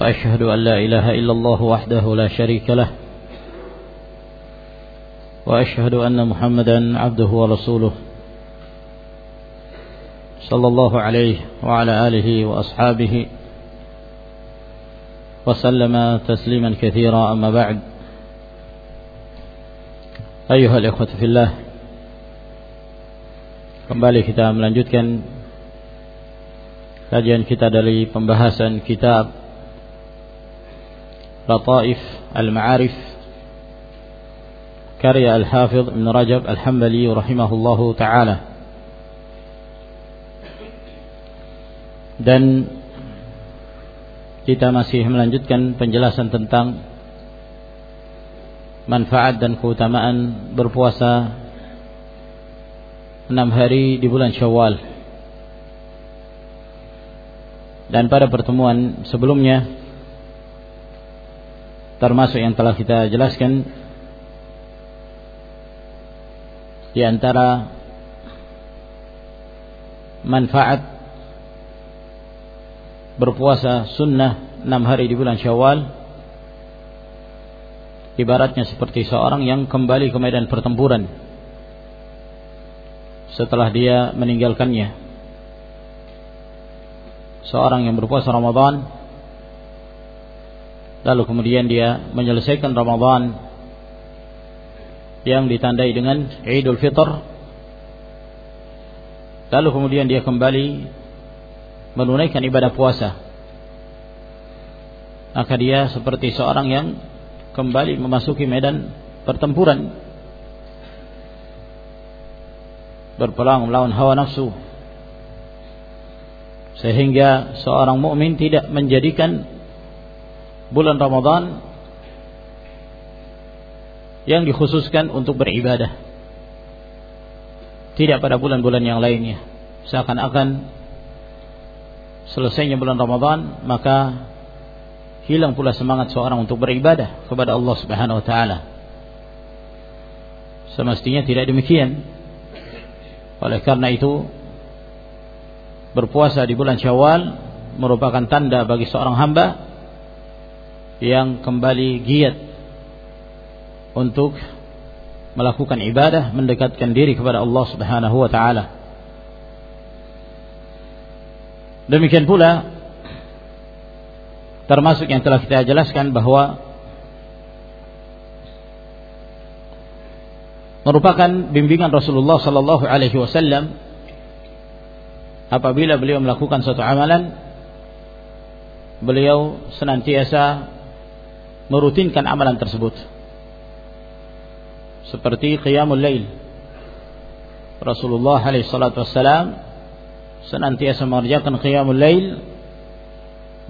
وأشهد أن لا إله إلا الله وحده لا شريك له وأشهد أن محمدا عبده ورسوله صلى الله عليه وعلى آله وأصحابه وسلم تسليما كثيرا. أما بعد أيها الإخوة في الله Kembali kita melanjutkan kajian kita dari pembahasan kitab Lataif Al-Ma'arif karya Al-Hafidh Ibn Rajab Al-Hambali rahimahullahu taala. Dan kita masih melanjutkan penjelasan tentang manfaat dan keutamaan berpuasa enam hari di bulan Syawal. Dan pada pertemuan sebelumnya termasuk yang telah kita jelaskan di antara manfaat berpuasa sunnah enam hari di bulan Syawal ibaratnya seperti seorang yang kembali ke medan pertempuran setelah dia meninggalkannya. Seorang yang berpuasa Ramadan lalu kemudian dia menyelesaikan Ramadan yang ditandai dengan Idul Fitr. Lalu kemudian dia kembali menunaikan ibadah puasa. Maka dia seperti seorang yang kembali memasuki medan pertempuran. Berperang melawan hawa nafsu. Sehingga seorang mukmin tidak menjadikan bulan Ramadan yang dikhususkan untuk beribadah. Tidak pada bulan-bulan yang lainnya. Seakan-akan selesainya bulan Ramadan maka hilang pula semangat seorang untuk beribadah kepada Allah Subhanahu wa taala. Semestinya tidak demikian. Oleh karena itu berpuasa di bulan Syawal merupakan tanda bagi seorang hamba yang kembali giat untuk melakukan ibadah mendekatkan diri kepada Allah Subhanahu wa taala. Demikian pula termasuk yang telah kita jelaskan bahwa merupakan bimbingan Rasulullah sallallahu alaihi wasallam apabila beliau melakukan suatu amalan beliau senantiasa merutinkan amalan tersebut. Seperti qiyamul lail. Rasulullah alaihi salatu senantiasa mengerjakan qiyamul lail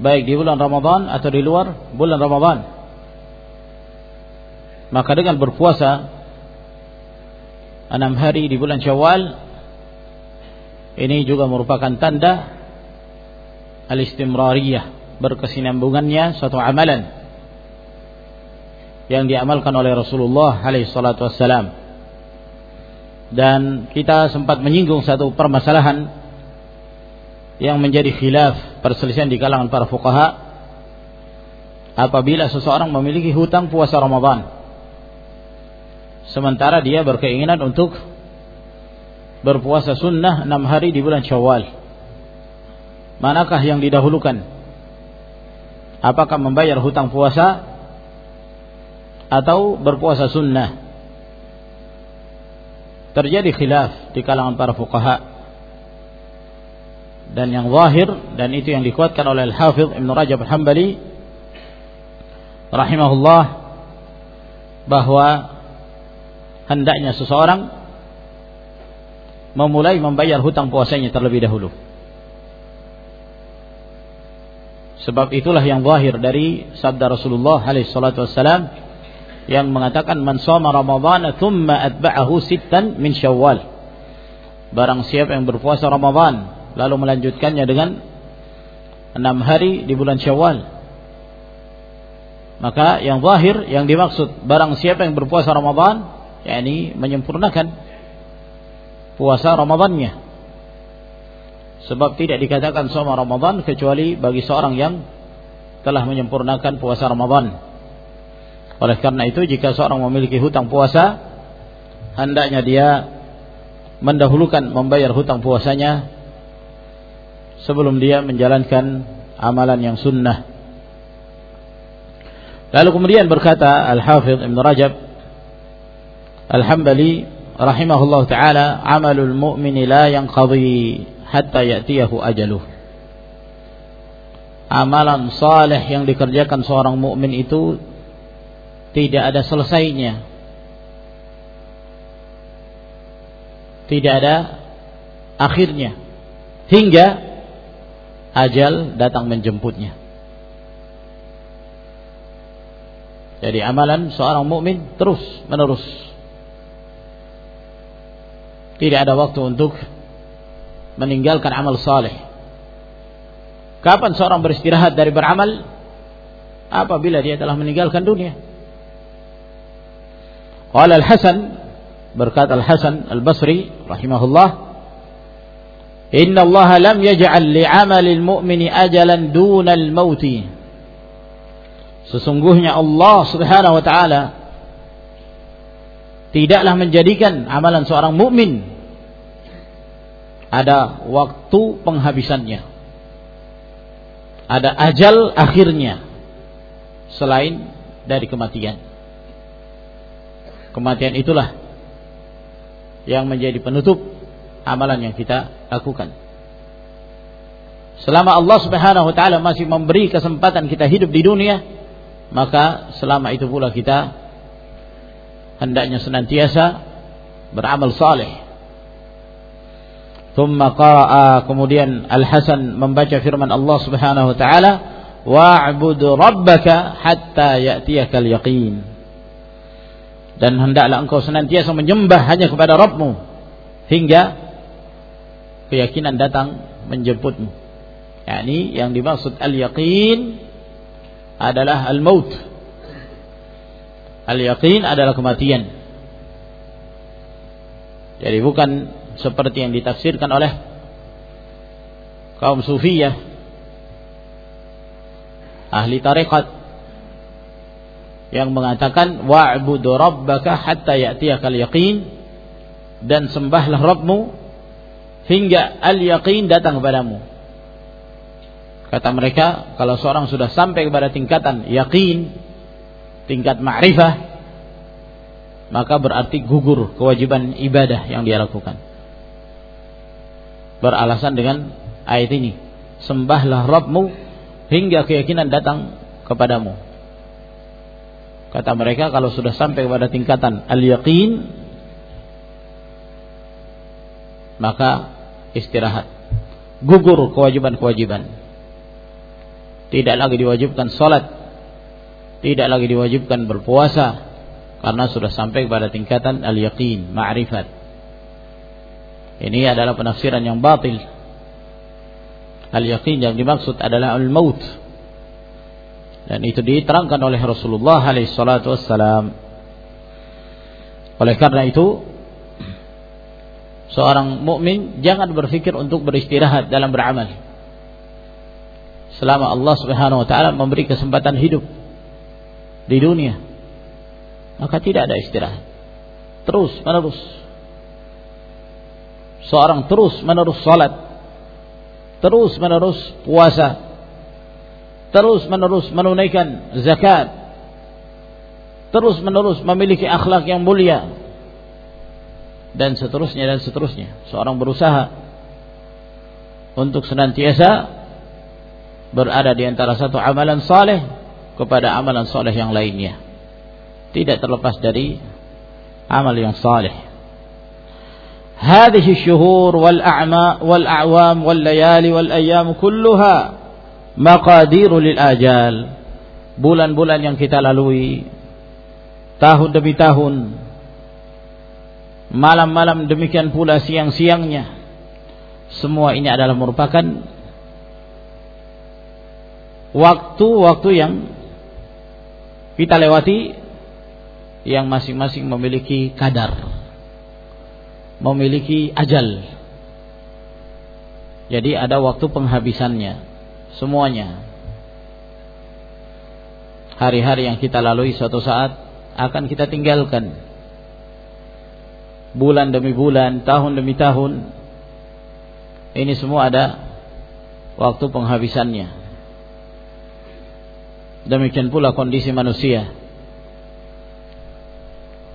baik di bulan Ramadan atau di luar bulan Ramadan. Maka dengan berpuasa enam hari di bulan Syawal ini juga merupakan tanda al-istimrariyah berkesinambungannya suatu amalan yang diamalkan oleh Rasulullah alaihi salatu wassalam dan kita sempat menyinggung satu permasalahan yang menjadi khilaf perselisihan di kalangan para fuqaha apabila seseorang memiliki hutang puasa Ramadan Sementara dia berkeinginan untuk berpuasa sunnah enam hari di bulan Syawal. Manakah yang didahulukan? Apakah membayar hutang puasa atau berpuasa sunnah? Terjadi khilaf di kalangan para fuqaha. Dan yang zahir dan itu yang dikuatkan oleh Al-Hafidh Ibn Rajab Al-Hambali rahimahullah bahwa hendaknya seseorang memulai membayar hutang puasanya terlebih dahulu. Sebab itulah yang zahir dari sabda Rasulullah alaihi salatu yang mengatakan man shoma Ramadan thumma atba'ahu sittan min Syawal. Barang siapa yang berpuasa Ramadan lalu melanjutkannya dengan enam hari di bulan Syawal. Maka yang zahir yang dimaksud barang siapa yang berpuasa Ramadan yakni menyempurnakan puasa Ramadannya Sebab tidak dikatakan soma Ramadan kecuali bagi seorang yang telah menyempurnakan puasa Ramadan. Oleh karena itu jika seorang memiliki hutang puasa, hendaknya dia mendahulukan membayar hutang puasanya sebelum dia menjalankan amalan yang sunnah. Lalu kemudian berkata Al-Hafidh Ibn Rajab Al-Hambali rahimahullah taala amalul mu'mini la yanqadhi hatta ya'tiyahu ajaluh. Amalan saleh yang dikerjakan seorang mukmin itu tidak ada selesainya. Tidak ada akhirnya hingga ajal datang menjemputnya. Jadi amalan seorang mukmin terus menerus. Tidak ada waktu untuk meninggalkan amal saleh. Kapan seorang beristirahat dari beramal? Apabila dia telah meninggalkan dunia. Qala Al-Hasan berkata Al-Hasan Al-Basri rahimahullah, "Inna Allah lam yaj'al li'amalil mu'mini ajalan dunal mauti." Sesungguhnya Allah Subhanahu wa taala tidaklah menjadikan amalan seorang mukmin ada waktu penghabisannya. Ada ajal akhirnya selain dari kematian. Kematian itulah yang menjadi penutup amalan yang kita lakukan. Selama Allah Subhanahu wa taala masih memberi kesempatan kita hidup di dunia, maka selama itu pula kita hendaknya senantiasa beramal saleh Thumma qara'a kemudian Al-Hasan membaca firman Allah Subhanahu wa taala wa'bud rabbaka hatta ya'tiyakal yaqin. Dan hendaklah engkau senantiasa menyembah hanya kepada Rabbmu hingga keyakinan datang menjemputmu. Yani yang dimaksud al-yaqin adalah al-maut. Al-yaqin adalah kematian. Jadi bukan seperti yang ditafsirkan oleh kaum sufiyah ahli tarekat yang mengatakan wa'bud rabbaka hatta ya'tiyakal yaqin. Dan sembahlah Rabbmu hingga al-yaqin datang kepadamu. Kata mereka, kalau seorang sudah sampai kepada tingkatan yakin, tingkat ma'rifah, maka berarti gugur kewajiban ibadah yang dia lakukan. Beralasan dengan ayat ini sembahlah Rabbmu hingga keyakinan datang kepadamu kata mereka kalau sudah sampai kepada tingkatan al-yaqin maka istirahat gugur kewajiban-kewajiban tidak lagi diwajibkan salat tidak lagi diwajibkan berpuasa karena sudah sampai kepada tingkatan al-yaqin ma'rifat ini adalah penafsiran yang batil. Al-yaqin yang dimaksud adalah al-maut. Dan itu diterangkan oleh Rasulullah wassalam. Oleh karena itu, seorang mukmin jangan berpikir untuk beristirahat dalam beramal. Selama Allah Subhanahu wa taala memberi kesempatan hidup di dunia, maka tidak ada istirahat. Terus menerus seorang terus menerus salat, terus menerus puasa, terus menerus menunaikan zakat, terus menerus memiliki akhlak yang mulia, dan seterusnya dan seterusnya. Seorang berusaha untuk senantiasa berada di antara satu amalan saleh kepada amalan saleh yang lainnya. Tidak terlepas dari amal yang saleh. هذه الشهور والأعماء والأعوام والليالي والأيام كلها maqadiru lil ajal. Bulan-bulan yang kita lalui. Tahun demi tahun. Malam-malam demikian pula siang-siangnya. Semua ini adalah merupakan waktu-waktu yang kita lewati yang masing-masing memiliki kadar memiliki ajal. Jadi ada waktu penghabisannya semuanya. Hari-hari yang kita lalui suatu saat akan kita tinggalkan. Bulan demi bulan tahun demi tahun ini semua ada waktu penghabisannya. Demikian pula kondisi manusia.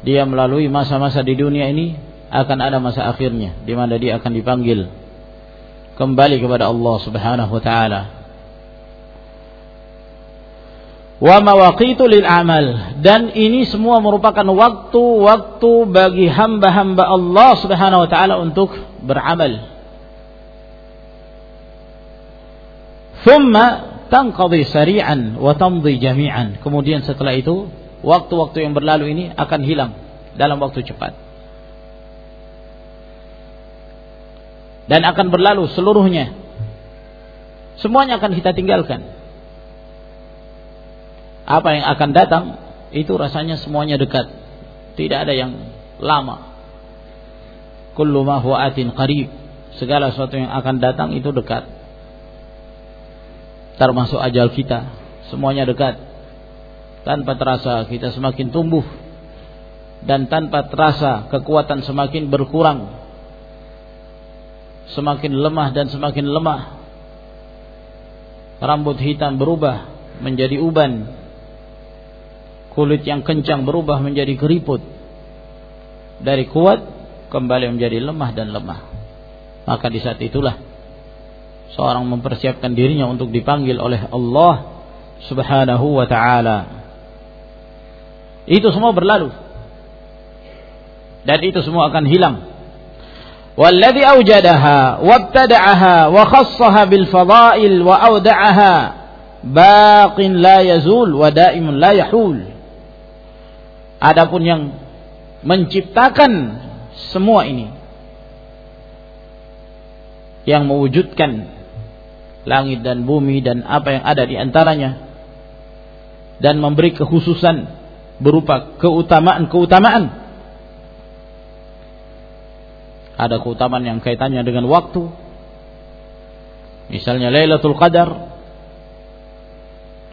Dia melalui masa-masa di dunia ini akan ada masa akhirnya di mana dia akan dipanggil kembali kepada Allah Subhanahu wa taala. Wa mawaqitu lil amal dan ini semua merupakan waktu-waktu bagi hamba-hamba Allah Subhanahu wa taala untuk beramal. Thumma tanqadi sari'an wa tamdi jami'an. Kemudian setelah itu waktu-waktu yang berlalu ini akan hilang dalam waktu cepat. Dan akan berlalu seluruhnya. Semuanya akan kita tinggalkan. Apa yang akan datang itu rasanya semuanya dekat. Tidak ada yang lama. Kullu ma huwa atin qarib. Segala sesuatu yang akan datang itu dekat. Termasuk ajal kita, semuanya dekat tanpa terasa kita semakin tumbuh dan tanpa terasa kekuatan semakin berkurang semakin lemah dan semakin lemah rambut hitam berubah menjadi uban kulit yang kencang berubah menjadi keriput dari kuat kembali menjadi lemah dan lemah maka di saat itulah seorang mempersiapkan dirinya untuk dipanggil oleh Allah Subhanahu wa taala itu semua berlalu. Dan itu semua akan hilang. والذي أوجدها وابتدعها وخصها بالفضائل وأودعها باق لا يزول ودائم لا يحول Adapun yang menciptakan semua ini yang mewujudkan langit dan bumi dan apa yang ada di antaranya dan memberi kekhususan berupa keutamaan-keutamaan. Ada keutamaan yang kaitannya dengan waktu. Misalnya Lailatul Qadar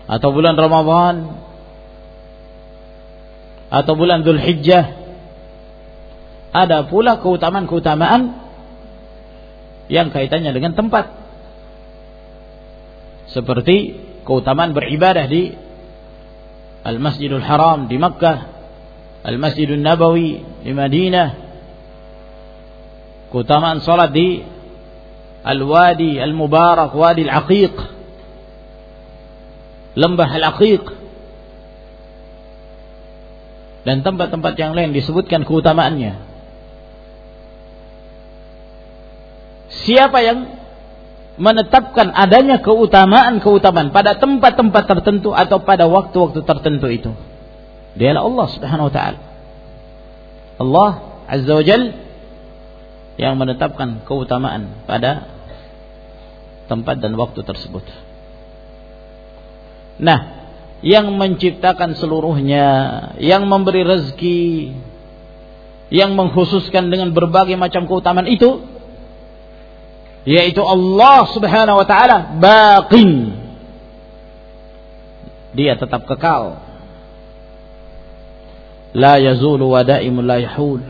atau bulan Ramadhan atau bulan Dhul Hijjah. Ada pula keutamaan-keutamaan yang kaitannya dengan tempat. Seperti keutamaan beribadah di Al-Masjidul Haram di Makkah, Al-Masjidul Nabawi di Madinah, keutamaan salat di Al-Wadi Al-Mubarak, Wadi Al-Aqiq, Lembah Al-Aqiq, dan tempat-tempat yang lain disebutkan keutamaannya. Siapa yang menetapkan adanya keutamaan-keutamaan pada tempat-tempat tertentu atau pada waktu-waktu tertentu itu. Dialah Allah Subhanahu wa taala. Allah Azza wa yang menetapkan keutamaan pada tempat dan waktu tersebut. Nah, yang menciptakan seluruhnya, yang memberi rezeki, yang mengkhususkan dengan berbagai macam keutamaan itu yaitu Allah Subhanahu wa taala baqin. Dia tetap kekal. La yazulu wa daimul la yahul.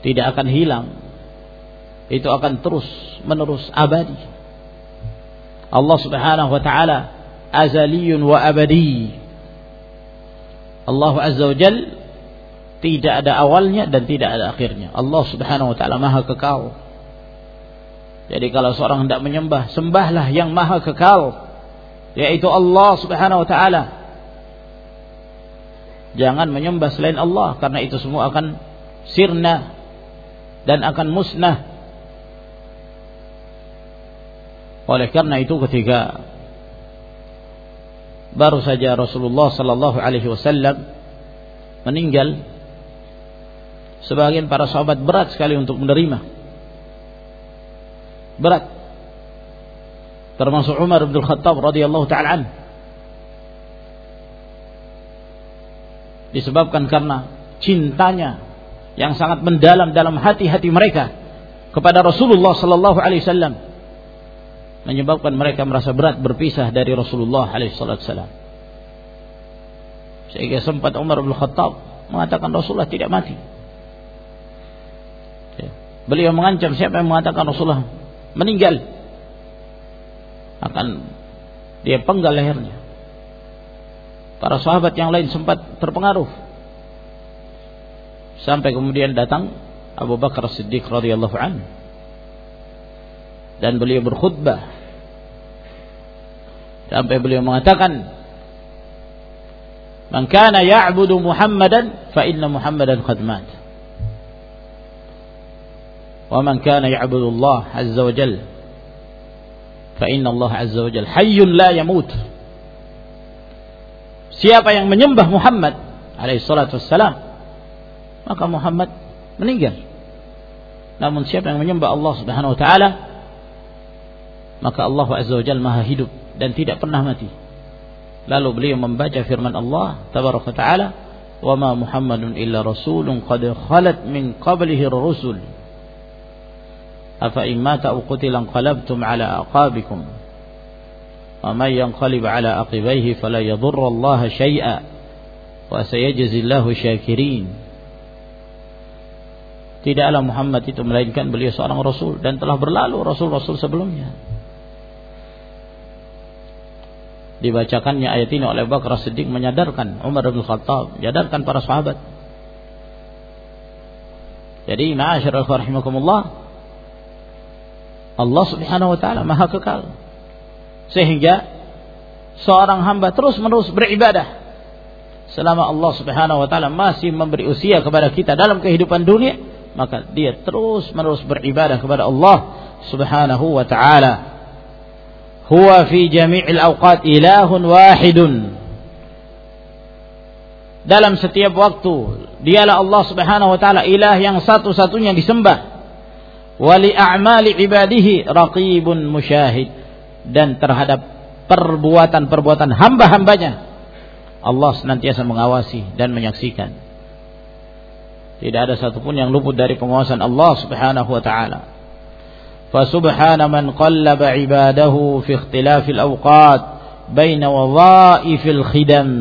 Tidak akan hilang. Itu akan terus menerus abadi. Allah Subhanahu wa taala azaliyun wa abadi Allah Azza wa Jal tidak ada awalnya dan tidak ada akhirnya Allah Subhanahu wa taala maha kekal jadi kalau seorang hendak menyembah, sembahlah yang maha kekal. Yaitu Allah subhanahu wa ta'ala. Jangan menyembah selain Allah. Karena itu semua akan sirna. Dan akan musnah. oleh karena itu ketika baru saja Rasulullah sallallahu alaihi wasallam meninggal sebagian para sahabat berat sekali untuk menerima. Berat. Termasuk Umar bin Khattab radhiyallahu taala disebabkan karena cintanya yang sangat mendalam dalam hati-hati mereka kepada Rasulullah sallallahu alaihi wasallam menyebabkan mereka merasa berat berpisah dari Rasulullah alaihi wasallam. Sehingga sempat Umar bin Khattab mengatakan Rasulullah tidak mati. Ya. Beliau mengancam siapa yang mengatakan Rasulullah meninggal akan dia penggal lehernya. Para sahabat yang lain sempat terpengaruh. Sampai kemudian datang Abu Bakar Siddiq radhiyallahu anhu. Dan beliau berkhutbah. Sampai beliau mengatakan, "Man kana ya'budu Muhammadan fa inna Muhammadan qad mat." Wa man kana ya'budu Allah azza wa jalla fa inna Allah azza wa jalla hayyun la yamut. Siapa yang menyembah Muhammad alaihi salatu wassalam maka Muhammad meninggal. Namun siapa yang menyembah Allah Subhanahu wa taala maka Allah Azza wa Jalla Maha hidup dan tidak pernah mati. Lalu beliau membaca firman Allah Tabaraka taala, "Wa ma Muhammadun illa rasulun qad khalat min qablihi rusul." Afa immata aw qutila qalabtum ala aqabikum. Wa may yanqalib ala aqibaihi fala yadhurra Allah syai'a. Wa sayajzillahu syakirin. Tidaklah Muhammad itu melainkan beliau seorang rasul dan telah berlalu rasul-rasul sebelumnya. Dibacakannya ayat ini oleh Bakar Siddiq menyadarkan Umar bin Khattab, menyadarkan para sahabat. Jadi, ma'asyiral rahimakumullah, Allah Subhanahu wa taala Maha kekal sehingga seorang hamba terus-menerus beribadah selama Allah Subhanahu wa taala masih memberi usia kepada kita dalam kehidupan dunia maka dia terus-menerus beribadah kepada Allah Subhanahu wa taala huwa fi jami'il awqat ilahun wahidun. Dalam setiap waktu dialah Allah Subhanahu wa taala ilah yang satu-satunya disembah. Wali a'mali ibadihi raqibun musyahid. Dan terhadap perbuatan-perbuatan hamba-hambanya Allah senantiasa mengawasi dan menyaksikan. Tidak ada satupun yang luput dari pengawasan Allah subhanahu wa ta'ala فسبحان من قلب عباده في اختلاف الأوقات بين وظائف الخدم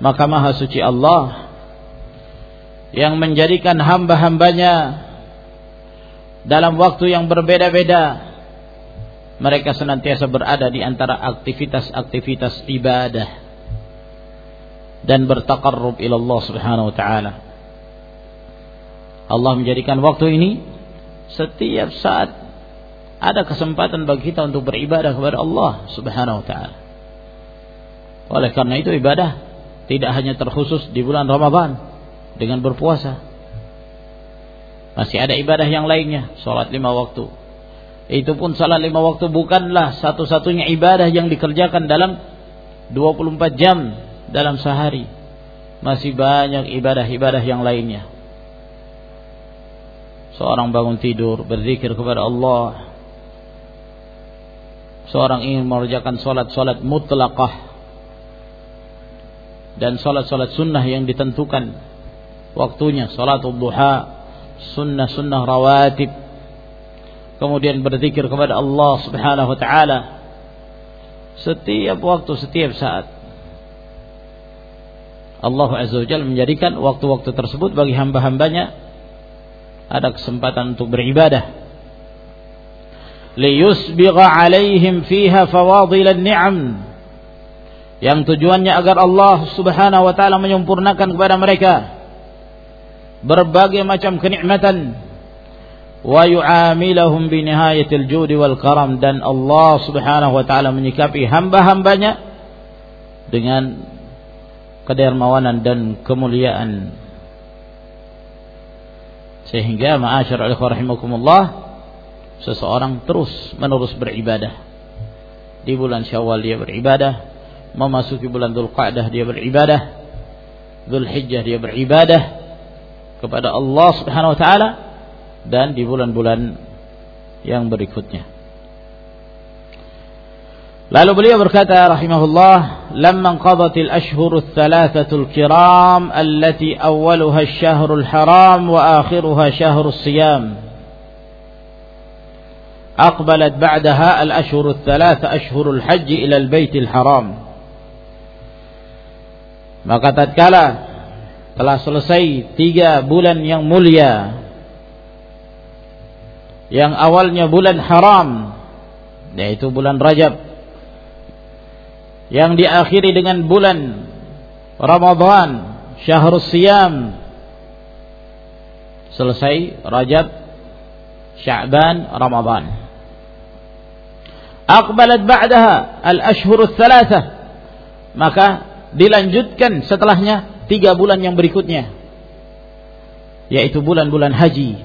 maka maha suci Allah yang menjadikan hamba-hambanya dalam waktu yang berbeda-beda mereka senantiasa berada di antara aktivitas-aktivitas ibadah dan bertakarrub ila Allah Subhanahu wa taala. Allah menjadikan waktu ini setiap saat ada kesempatan bagi kita untuk beribadah kepada Allah Subhanahu wa taala. Oleh karena itu ibadah tidak hanya terkhusus di bulan Ramadan dengan berpuasa. Masih ada ibadah yang lainnya, salat lima waktu, itu pun salat lima waktu bukanlah satu-satunya ibadah yang dikerjakan dalam 24 jam dalam sehari. Masih banyak ibadah-ibadah yang lainnya. Seorang bangun tidur berzikir kepada Allah. Seorang ingin mengerjakan salat-salat mutlaqah dan salat-salat sunnah yang ditentukan waktunya, salatul duha, sunnah-sunnah rawatib kemudian berzikir kepada Allah Subhanahu wa taala setiap waktu setiap saat. Allah Azza wa menjadikan waktu-waktu tersebut bagi hamba-hambanya ada kesempatan untuk beribadah liyusbigha alaihim fiha fawadil ni'am. Yang tujuannya agar Allah Subhanahu wa taala menyempurnakan kepada mereka berbagai macam kenikmatan. Wa yu'amilahum bi nihayatil judi wal karam. Dan Allah Subhanahu wa taala menyikapi hamba-hambanya dengan kedermawanan dan kemuliaan. Sehingga ma'asyar rahimakumullah seseorang terus menerus beribadah di bulan Syawal dia beribadah, memasuki bulan Dzulqa'dah dia beribadah, Dzulhijjah dia beribadah kepada Allah Subhanahu wa taala dan di bulan-bulan yang berikutnya. Lalu beliau berkata rahimahullah, "Lamma qadatil ashhurul thalathatul kiram allati awwaluha asy-syahrul haram wa akhiruha syahrus siyam." أقبلت بعدها الأشهر الثلاثة أشهر الحج إلى البيت الحرام maka tatkala telah selesai tiga bulan yang mulia yang awalnya bulan haram yaitu bulan Rajab yang diakhiri dengan bulan Ramadhan Syahrul Siyam selesai Rajab Sya'ban Ramadhan Aqbalat ba'daha al-ashhurul thalathah maka dilanjutkan setelahnya tiga bulan yang berikutnya yaitu bulan-bulan haji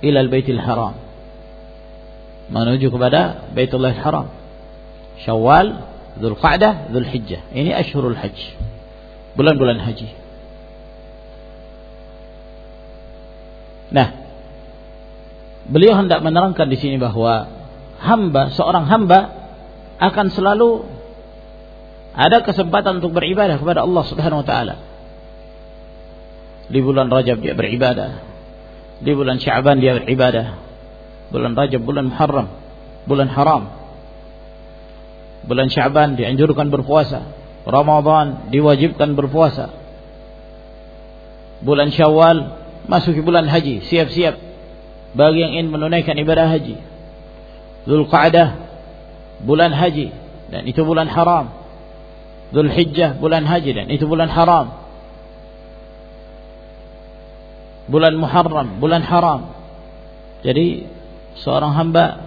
ilal baitil haram menuju kepada Baitullah Haram Syawal Dzulqa'dah, Dzulhijjah. Ini Ashurul Hajj. Bulan-bulan haji. Nah, beliau hendak menerangkan di sini bahwa hamba, seorang hamba akan selalu ada kesempatan untuk beribadah kepada Allah Subhanahu wa taala. Di bulan Rajab dia beribadah. Di bulan Sya'ban dia beribadah. Bulan Rajab bulan Muharram, bulan haram. Bulan Syaban dianjurkan berpuasa. Ramadan diwajibkan berpuasa. Bulan Syawal masuki bulan haji, siap-siap bagi yang ingin menunaikan ibadah haji. Zulqa'dah bulan haji dan itu bulan haram. Zulhijjah bulan haji dan itu bulan haram. Bulan Muharram bulan haram. Jadi seorang hamba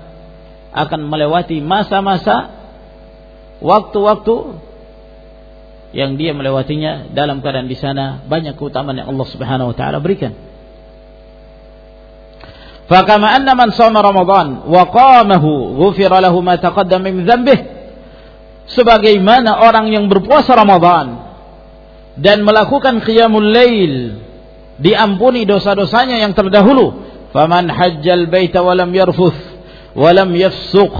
akan melewati masa-masa waktu-waktu yang dia melewatinya dalam keadaan di sana banyak keutamaan yang Allah Subhanahu wa taala berikan. Anna man shoma Ramadan wa qamahu ghufira lahu ma taqaddama min dhanbih. Sebagaimana orang yang berpuasa Ramadan dan melakukan qiyamul lail diampuni dosa-dosanya yang terdahulu. Faman hajjal baita wa lam yarfuth wa lam yafsuq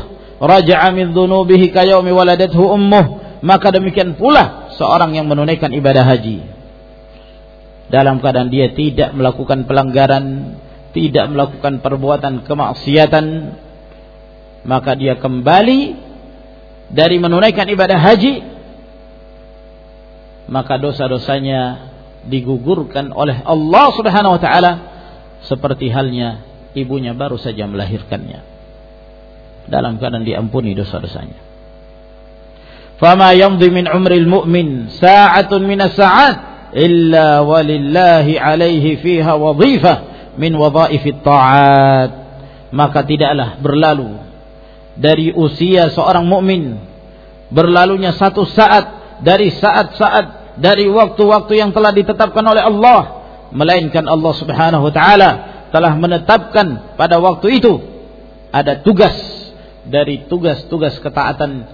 raja'a min dhunubihi kayaumi waladathu ummuh maka demikian pula seorang yang menunaikan ibadah haji dalam keadaan dia tidak melakukan pelanggaran tidak melakukan perbuatan kemaksiatan maka dia kembali dari menunaikan ibadah haji maka dosa-dosanya digugurkan oleh Allah Subhanahu wa taala seperti halnya ibunya baru saja melahirkannya dalam keadaan diampuni dosa-dosanya. Fama yamdi min umril mu'min sa'atun min as-sa'at illa walillahi alaihi fiha wadhifah min wadhaifit ta'at. Maka tidaklah berlalu dari usia seorang mukmin berlalunya satu saat dari saat-saat dari waktu-waktu yang telah ditetapkan oleh Allah melainkan Allah Subhanahu wa taala telah menetapkan pada waktu itu ada tugas dari tugas-tugas ketaatan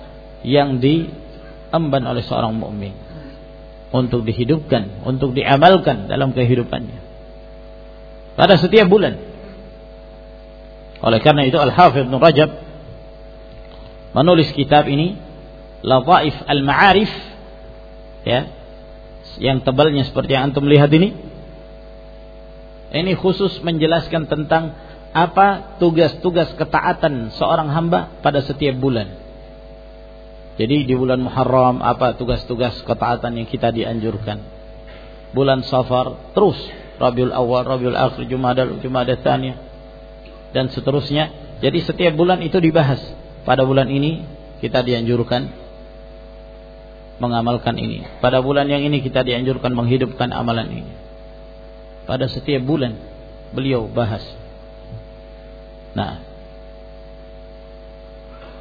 yang diemban oleh seorang mukmin untuk dihidupkan, untuk diamalkan dalam kehidupannya pada setiap bulan. Oleh karena itu Al-Hafidh Ibn Rajab menulis kitab ini Lataif Al-Ma'arif ya yang tebalnya seperti yang antum lihat ini ini khusus menjelaskan tentang apa tugas-tugas ketaatan seorang hamba pada setiap bulan. Jadi di bulan Muharram apa tugas-tugas ketaatan yang kita dianjurkan. Bulan Safar terus Rabiul Awal, Rabiul Akhir, Jumadal, Jumadah Tsaniyah dan seterusnya. Jadi setiap bulan itu dibahas. Pada bulan ini kita dianjurkan mengamalkan ini. Pada bulan yang ini kita dianjurkan menghidupkan amalan ini. Pada setiap bulan beliau bahas Nah,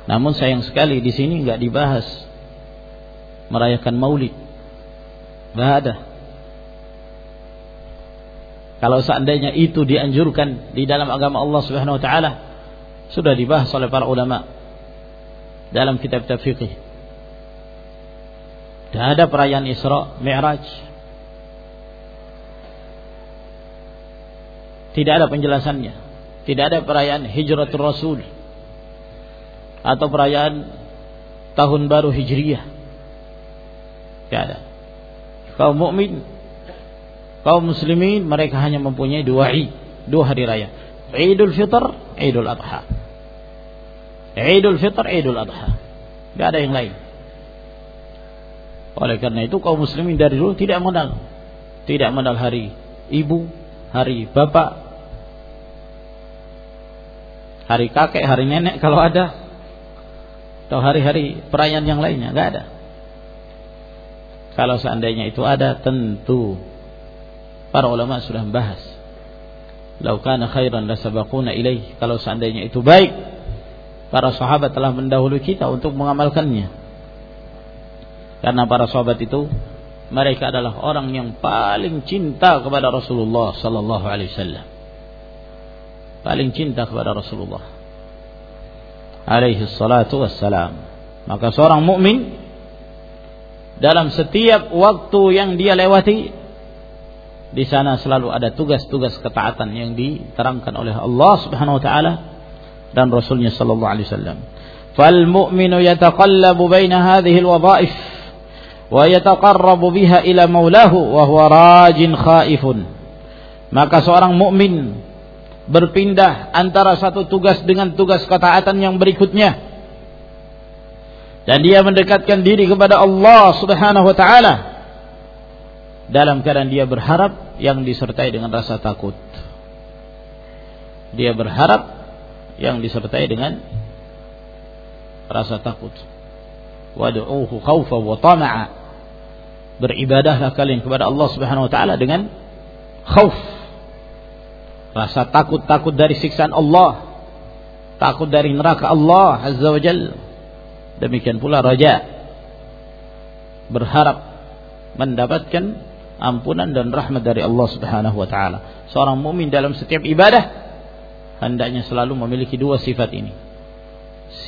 namun sayang sekali di sini nggak dibahas merayakan Maulid. Nggak ada. Kalau seandainya itu dianjurkan di dalam agama Allah Subhanahu wa taala, sudah dibahas oleh para ulama. dalam kitab-kitab fikih. Tidak ada perayaan Isra Mi'raj. Tidak ada penjelasannya. Tidak ada perayaan Hijratul Rasul atau perayaan tahun baru Hijriyah. Tidak ada. Kaum mukmin, kaum muslimin mereka hanya mempunyai dua Eid, dua hari raya. Idul Fitr, Idul Adha. Idul Fitr, Idul Adha. Tidak ada yang lain. Oleh karena itu kaum muslimin dari dulu tidak mengenal. Tidak mengenal hari ibu, hari bapak, hari kakek, hari nenek kalau ada. Atau hari-hari perayaan yang lainnya, enggak ada. Kalau seandainya itu ada, tentu para ulama sudah membahas. Lau khairan lasabaquna ilaih. Kalau seandainya itu baik, para sahabat telah mendahului kita untuk mengamalkannya. Karena para sahabat itu mereka adalah orang yang paling cinta kepada Rasulullah sallallahu alaihi wasallam. Paling cinta kepada Rasulullah alaihi salatu wassalam. Maka seorang mukmin dalam setiap waktu yang dia lewati di sana selalu ada tugas-tugas ketaatan yang diterangkan oleh Allah Subhanahu wa taala dan Rasulnya sallallahu alaihi wasallam. Fal mu'minu yataqallabu baina hadhihi al-wadha'if wa yataqarrabu biha ila maulahu wa huwa rajin khaifun. Maka seorang mukmin berpindah antara satu tugas dengan tugas ketaatan yang berikutnya. Dan dia mendekatkan diri kepada Allah Subhanahu wa taala dalam keadaan dia berharap yang disertai dengan rasa takut. Dia berharap yang disertai dengan rasa takut. Wad'uhu khaufa wa tama'a. Beribadahlah kalian kepada Allah Subhanahu wa taala dengan khauf. Rasa takut-takut dari siksaan Allah. Takut dari neraka Allah Azza wa. Demikian pula raja. Berharap mendapatkan ampunan dan rahmat dari Allah Subhanahu wa taala. Seorang mukmin dalam setiap ibadah hendaknya selalu memiliki dua sifat ini.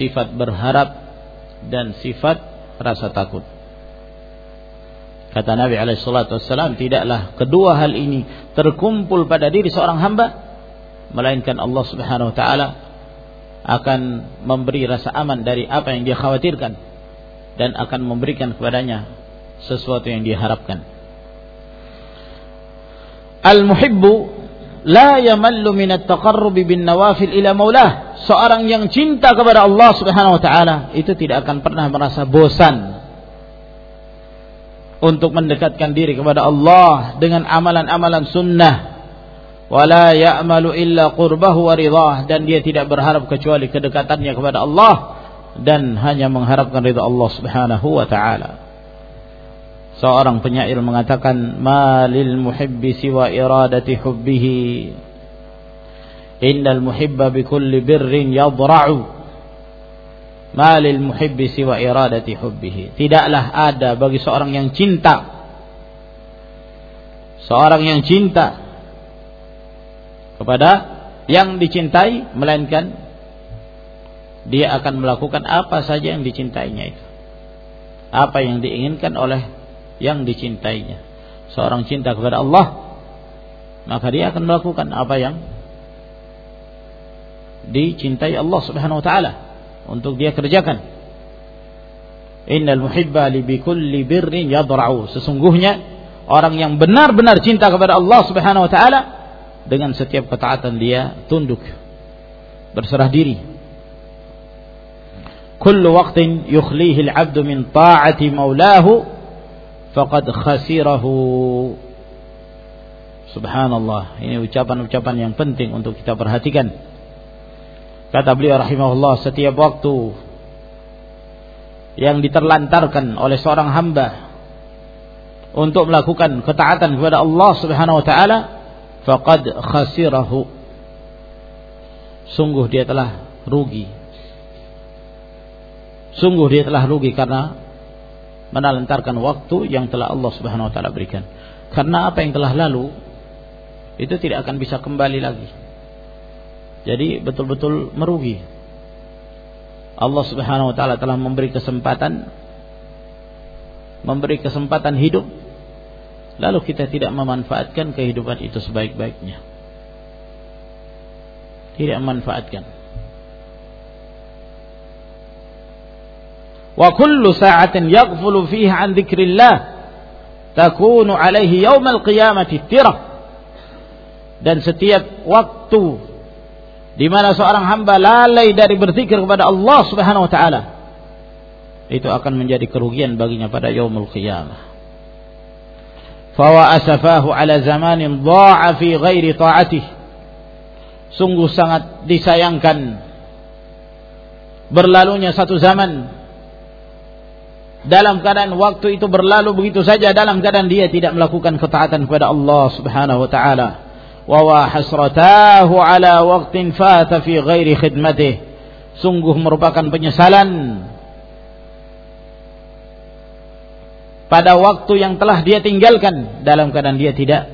Sifat berharap dan sifat rasa takut. Kata Nabi alaihi salatu wassalam, tidaklah kedua hal ini terkumpul pada diri seorang hamba melainkan Allah Subhanahu wa taala akan memberi rasa aman dari apa yang dia khawatirkan dan akan memberikan kepadanya sesuatu yang dia harapkan. Al-muhibbu la yamallu min at-taqarrub bin nawafil ila maulah. Seorang yang cinta kepada Allah Subhanahu wa taala itu tidak akan pernah merasa bosan untuk mendekatkan diri kepada Allah dengan amalan-amalan sunnah. Wala ya'malu illa qurbahu wa ridah dan dia tidak berharap kecuali kedekatannya kepada Allah dan hanya mengharapkan ridha Allah Subhanahu wa taala. Seorang penyair mengatakan malil muhibbi siwa iradati hubbihi. Innal muhibba bikulli birrin yadra'u. Malil muhibbi siwa iradati hubbihi. Tidaklah ada bagi seorang yang cinta. Seorang yang cinta Kepada yang dicintai Melainkan Dia akan melakukan apa saja yang dicintainya itu. Apa yang diinginkan oleh yang dicintainya. Seorang cinta kepada Allah, maka dia akan melakukan apa yang dicintai Allah Subhanahu wa taala untuk dia kerjakan. Innal muhibba li bikulli birrin yadra'u. Sesungguhnya orang yang benar-benar cinta kepada Allah Subhanahu wa taala dengan setiap ketaatan dia tunduk berserah diri. Kullu waqtin yukhlihi al-'abdu min ta'ati maulahu faqad khasirahu. Subhanallah. Ini ucapan-ucapan yang penting untuk kita perhatikan. Kata beliau rahimahullah setiap waktu yang diterlantarkan oleh seorang hamba untuk melakukan ketaatan kepada Allah Subhanahu wa taala faqad khasirahu. Sungguh dia telah rugi. Sungguh dia telah rugi karena menalantarkan waktu yang telah Allah Subhanahu wa taala berikan. Karena apa yang telah lalu itu tidak akan bisa kembali lagi. Jadi betul-betul merugi. Allah Subhanahu wa taala telah memberi kesempatan memberi kesempatan hidup lalu kita tidak memanfaatkan kehidupan itu sebaik-baiknya tidak memanfaatkan wa kullu sa'atin yaghfulu fiha an dzikrillah takunu alaihi yaumal qiyamati tirah. Dan setiap waktu di mana seorang hamba lalai dari berzikir kepada Allah Subhanahu wa taala itu akan menjadi kerugian baginya pada yaumul qiyamah. Fawa asafahu ala zamanin dha'a fi ghairi ta'atih sungguh sangat disayangkan berlalunya satu zaman dalam keadaan waktu itu berlalu begitu saja dalam keadaan dia tidak melakukan ketaatan kepada Allah Subhanahu wa taala. Wa hasratahu ala waqtin fata fi ghairi khidmatih sungguh merupakan penyesalan. Pada waktu yang telah dia tinggalkan dalam keadaan dia tidak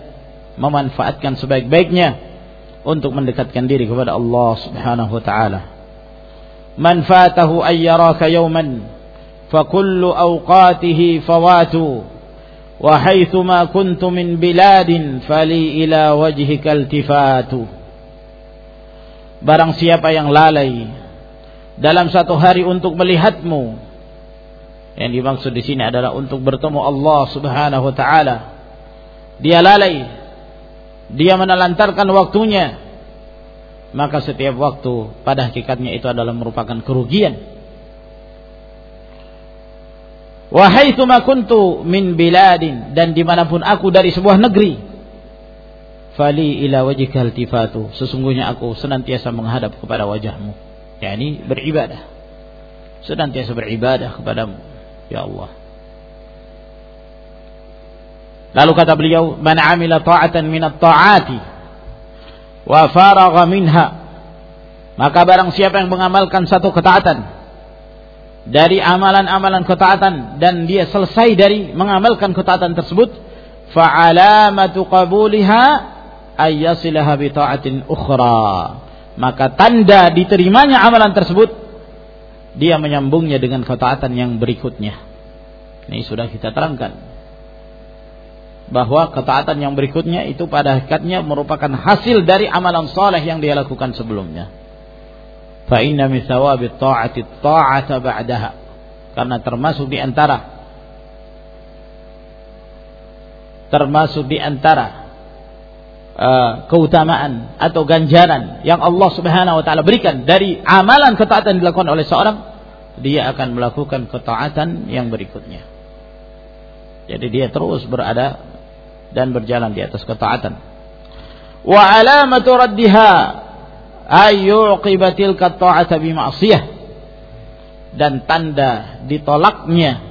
memanfaatkan sebaik-baiknya untuk mendekatkan diri kepada Allah Subhanahu wa taala. Man fatahu ay yaraka yawman fa kullu awqatihi fawatu وحيثما كنت من بلاد فلي إلى وجهك التفات Barang siapa yang lalai dalam satu hari untuk melihatmu yang dimaksud di sini adalah untuk bertemu Allah Subhanahu wa taala. Dia lalai. Dia menelantarkan waktunya. Maka setiap waktu pada hakikatnya itu adalah merupakan kerugian Wahai kuntu min biladin dan di mana pun aku dari sebuah negeri. Fali ila wajhikal tifatu. Sesungguhnya aku senantiasa menghadap kepada wajahmu. yakni beribadah. Senantiasa beribadah kepadamu. Ya Allah. Lalu kata beliau, "Man 'amila ta'atan min at-ta'ati wa faragha minha." Maka barang siapa yang mengamalkan satu ketaatan dari amalan-amalan ketaatan dan dia selesai dari mengamalkan ketaatan tersebut fa'alamatu qabuliha ayyasilaha bi ta'atin ukhra. Maka tanda diterimanya amalan tersebut dia menyambungnya dengan ketaatan yang berikutnya. Ini sudah kita terangkan. Bahwa ketaatan yang berikutnya itu pada hakikatnya merupakan hasil dari amalan saleh yang dia lakukan sebelumnya fa inna min thawabi ta'ati ta'ata ba'daha. Karena termasuk di antara termasuk di antara uh, keutamaan atau ganjaran yang Allah Subhanahu wa taala berikan dari amalan ketaatan dilakukan oleh seorang dia akan melakukan ketaatan yang berikutnya. Jadi dia terus berada dan berjalan di atas ketaatan. Wa alamatu raddiha ayyuqibatil ta'ata bi ma'siyah dan tanda ditolaknya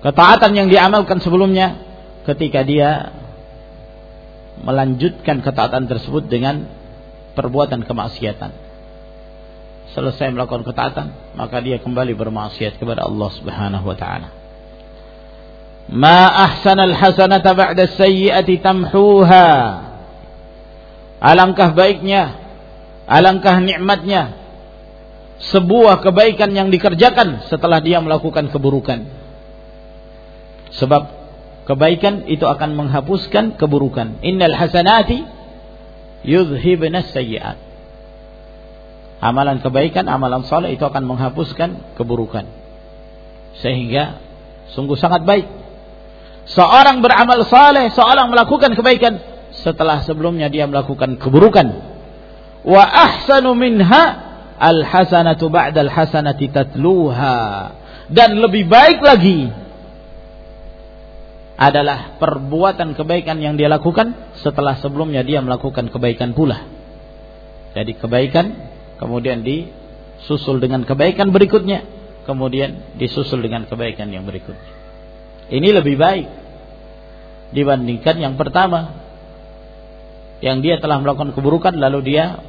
ketaatan yang diamalkan sebelumnya ketika dia melanjutkan ketaatan tersebut dengan perbuatan kemaksiatan. Selesai melakukan ketaatan maka dia kembali bermaksiat kepada Allah Subhanahu wa taala. Ma ahsanal hasanata ba'da sayyi'ati tamhuha Alangkah baiknya, alangkah nikmatnya sebuah kebaikan yang dikerjakan setelah dia melakukan keburukan. Sebab kebaikan itu akan menghapuskan keburukan. Innal hasanati yudhibnas sayyi'at. Amalan kebaikan, amalan saleh itu akan menghapuskan keburukan. Sehingga sungguh sangat baik. Seorang beramal saleh, seorang melakukan kebaikan, setelah sebelumnya dia melakukan keburukan. Wa ahsanu minha al hasanatu ba'dal hasanati tatluha. Dan lebih baik lagi adalah perbuatan kebaikan yang dia lakukan setelah sebelumnya dia melakukan kebaikan pula. Jadi kebaikan kemudian disusul dengan kebaikan berikutnya, kemudian disusul dengan kebaikan yang berikutnya. Ini lebih baik dibandingkan yang pertama yang dia telah melakukan keburukan lalu dia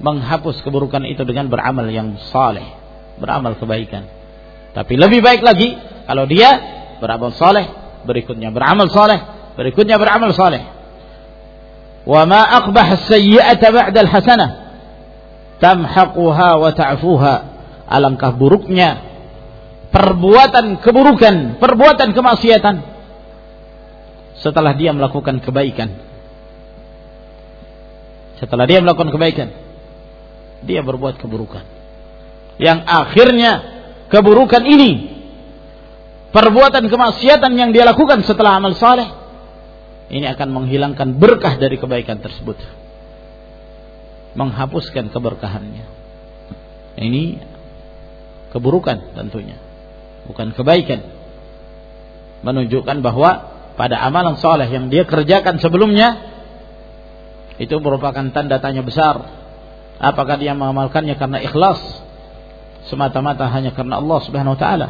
menghapus keburukan itu dengan beramal yang saleh, beramal kebaikan. Tapi lebih baik lagi kalau dia beramal saleh, berikutnya beramal saleh, berikutnya beramal saleh. Wa ma aqbah as-sayyi'ata ba'da al-hasanah. tamhaquha wa ta'fuha alangkah buruknya perbuatan keburukan perbuatan kemaksiatan setelah dia melakukan kebaikan setelah dia melakukan kebaikan dia berbuat keburukan yang akhirnya keburukan ini perbuatan kemaksiatan yang dia lakukan setelah amal saleh ini akan menghilangkan berkah dari kebaikan tersebut menghapuskan keberkahannya. Ini keburukan tentunya, bukan kebaikan. Menunjukkan bahwa pada amalan soleh yang dia kerjakan sebelumnya itu merupakan tanda tanya besar. Apakah dia mengamalkannya karena ikhlas semata-mata hanya karena Allah Subhanahu wa taala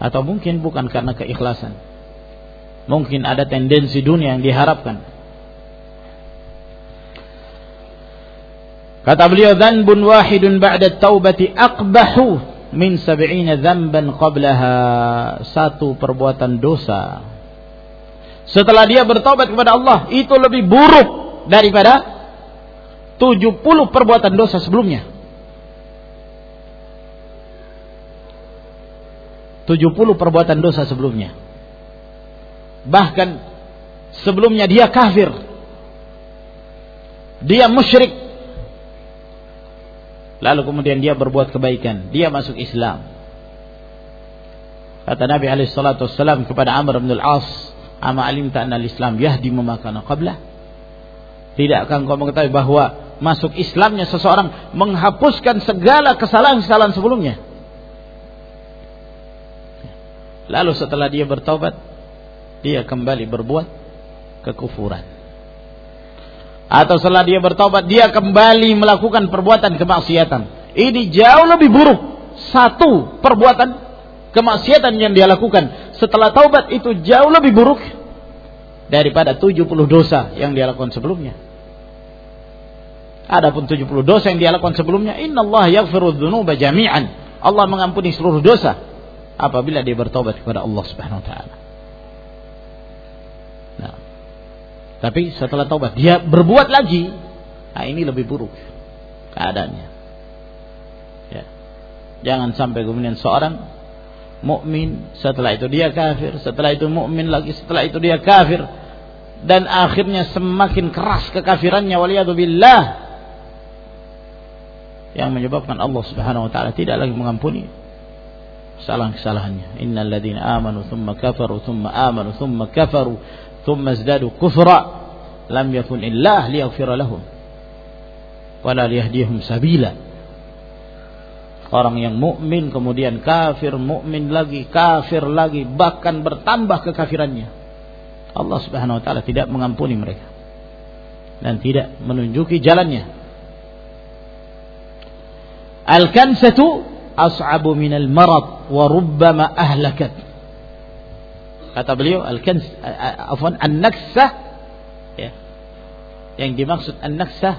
atau mungkin bukan karena keikhlasan. Mungkin ada tendensi dunia yang diharapkan Kata beliau dzanbun wahidun ba'da taubati aqbahu min sab'ina dzamban qablaha. Satu perbuatan dosa. Setelah dia bertobat kepada Allah, itu lebih buruk daripada 70 perbuatan dosa sebelumnya. 70 perbuatan dosa sebelumnya. Bahkan sebelumnya dia kafir. Dia musyrik lalu kemudian dia berbuat kebaikan, dia masuk Islam. Kata Nabi alaihi salatu kepada Amr bin al-As, "Ama alimta anna al-Islam yahdi makana qabla?" Tidakkah engkau mengetahui bahwa masuk Islamnya seseorang menghapuskan segala kesalahan-kesalahan sebelumnya? Lalu setelah dia bertobat, dia kembali berbuat kekufuran atau setelah dia bertobat dia kembali melakukan perbuatan kemaksiatan. Ini jauh lebih buruk. Satu perbuatan kemaksiatan yang dia lakukan setelah taubat itu jauh lebih buruk daripada 70 dosa yang dia lakukan sebelumnya. Adapun 70 dosa yang dia lakukan sebelumnya, innallaha yaghfiru dzunuba jami'an. Allah mengampuni seluruh dosa apabila dia bertobat kepada Allah Subhanahu wa taala. Tapi setelah taubat dia berbuat lagi, nah ini lebih buruk keadaannya. Ya. Jangan sampai kemudian seorang mukmin, setelah itu dia kafir, setelah itu mukmin lagi, setelah itu dia kafir. Dan akhirnya semakin keras kekafirannya waliyadzubillah yang menyebabkan Allah Subhanahu wa taala tidak lagi mengampuni kesalahan-kesalahannya. Innal ladzina amanu thumma kafaru thumma amanu thumma kafaru thumma izdadu kufra lam yakun illah liyaghfira lahum wa liyahdihum sabila orang yang mukmin kemudian kafir mukmin lagi kafir lagi bahkan bertambah kekafirannya. Allah Subhanahu wa taala tidak mengampuni mereka dan tidak menunjuki jalannya. Al-kansatu as'abu minal marad wa rubbama ahlakat Kata beliau al-kans afwan an-naksah. Ya. Yang dimaksud an-naksah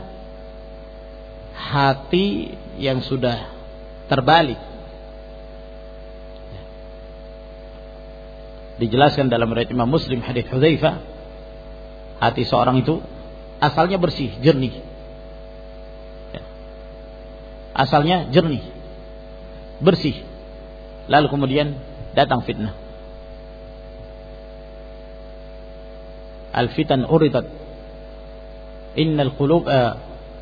hati yang sudah terbalik. Dijelaskan dalam riwayat Imam Muslim hadis Hudzaifah hati seorang itu asalnya bersih, jernih. Asalnya jernih, bersih. Lalu kemudian datang fitnah. Al-fitan uridat. Innal qulub eh,